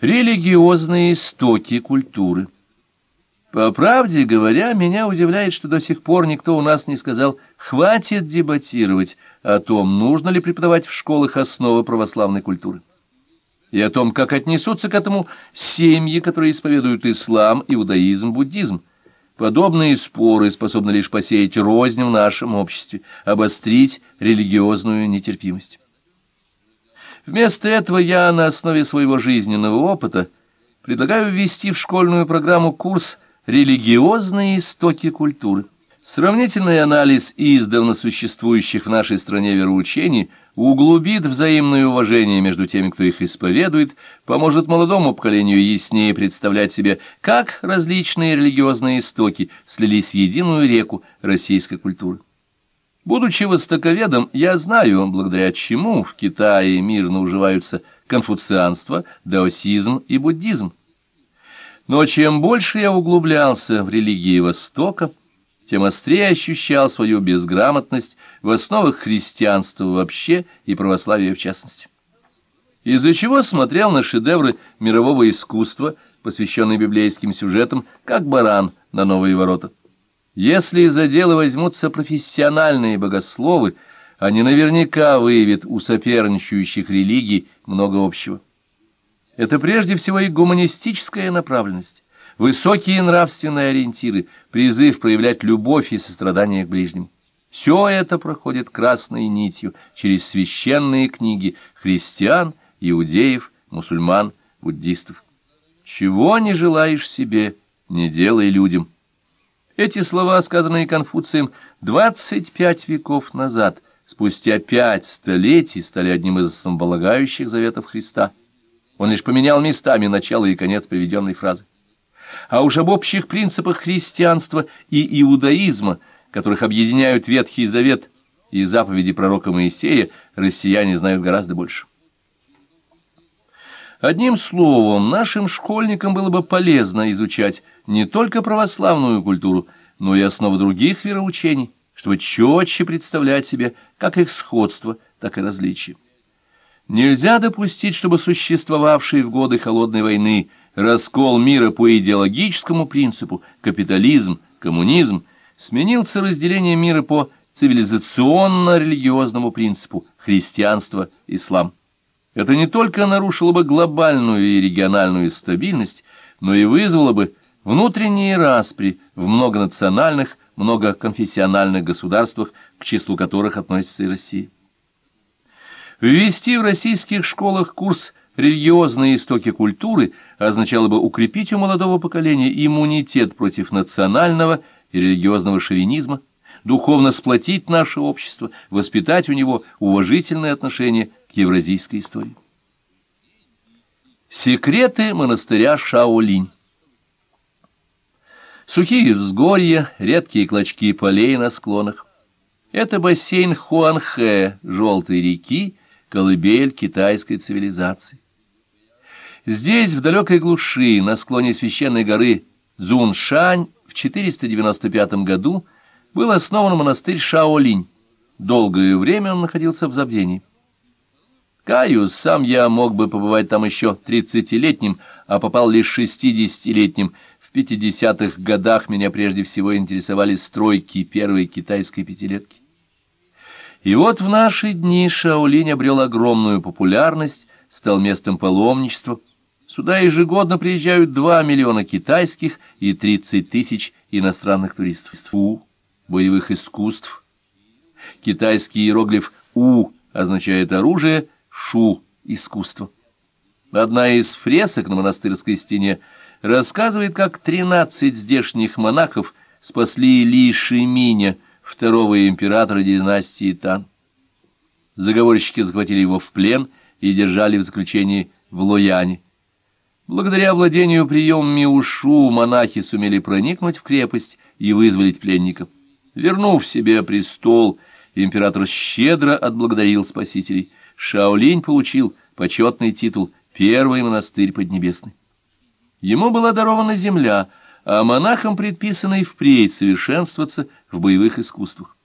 Религиозные истоки культуры. По правде говоря, меня удивляет, что до сих пор никто у нас не сказал «хватит дебатировать» о том, нужно ли преподавать в школах основы православной культуры, и о том, как отнесутся к этому семьи, которые исповедуют ислам, иудаизм, буддизм. Подобные споры способны лишь посеять рознь в нашем обществе, обострить религиозную нетерпимость. Вместо этого я на основе своего жизненного опыта предлагаю ввести в школьную программу курс «Религиозные истоки культуры». Сравнительный анализ издавна существующих в нашей стране вероучений углубит взаимное уважение между теми, кто их исповедует, поможет молодому поколению яснее представлять себе, как различные религиозные истоки слились в единую реку российской культуры. Будучи востоковедом, я знаю, благодаря чему в Китае мирно уживаются конфуцианство, даосизм и буддизм. Но чем больше я углублялся в религии Востока, тем острее ощущал свою безграмотность в основах христианства вообще и православия в частности. Из-за чего смотрел на шедевры мирового искусства, посвященные библейским сюжетам, как баран на новые ворота. Если за дело возьмутся профессиональные богословы, они наверняка выявят у соперничающих религий много общего. Это прежде всего и гуманистическая направленность, высокие нравственные ориентиры, призыв проявлять любовь и сострадание к ближним. Все это проходит красной нитью через священные книги христиан, иудеев, мусульман, буддистов. Чего не желаешь себе, не делай людям. Эти слова, сказанные Конфуцием 25 веков назад, спустя пять столетий, стали одним из основополагающих заветов Христа. Он лишь поменял местами начало и конец приведенной фразы. А уж об общих принципах христианства и иудаизма, которых объединяют Ветхий Завет и заповеди пророка Моисея, россияне знают гораздо больше. Одним словом, нашим школьникам было бы полезно изучать не только православную культуру, но и основы других вероучений, чтобы четче представлять себе как их сходство, так и различия. Нельзя допустить, чтобы существовавший в годы Холодной войны раскол мира по идеологическому принципу, капитализм, коммунизм, сменился разделением мира по цивилизационно-религиозному принципу, христианство, ислам. Это не только нарушило бы глобальную и региональную стабильность, но и вызвало бы внутренние распри в многонациональных, многоконфессиональных государствах, к числу которых относится и Россия. Ввести в российских школах курс «Религиозные истоки культуры» означало бы укрепить у молодого поколения иммунитет против национального и религиозного шовинизма, духовно сплотить наше общество, воспитать у него уважительное отношение к евразийской истории. Секреты монастыря Шаолинь Сухие взгорья, редкие клочки полей на склонах. Это бассейн Хуанхэ, желтой реки, колыбель китайской цивилизации. Здесь, в далекой глуши, на склоне священной горы Цзуншань, в 495 году был основан монастырь Шаолинь. Долгое время он находился в забвении. Каюсь, сам я мог бы побывать там еще тридцатилетним, а попал лишь шестидесятилетним. В пятидесятых годах меня прежде всего интересовали стройки первой китайской пятилетки. И вот в наши дни Шаолинь обрел огромную популярность, стал местом паломничества. Сюда ежегодно приезжают два миллиона китайских и тридцать тысяч иностранных туристов. У боевых искусств. Китайский иероглиф «У» означает оружие – Шу — искусство. Одна из фресок на монастырской стене рассказывает, как тринадцать здешних монахов спасли Ли Шиминя, второго императора династии Тан. Заговорщики захватили его в плен и держали в заключении в Лояне. Благодаря владению приемами ушу монахи сумели проникнуть в крепость и вызволить пленника. Вернув себе престол, император щедро отблагодарил спасителей. Шаолинь получил почетный титул «Первый монастырь Поднебесный». Ему была дарована земля, а монахам предписано и впредь совершенствоваться в боевых искусствах.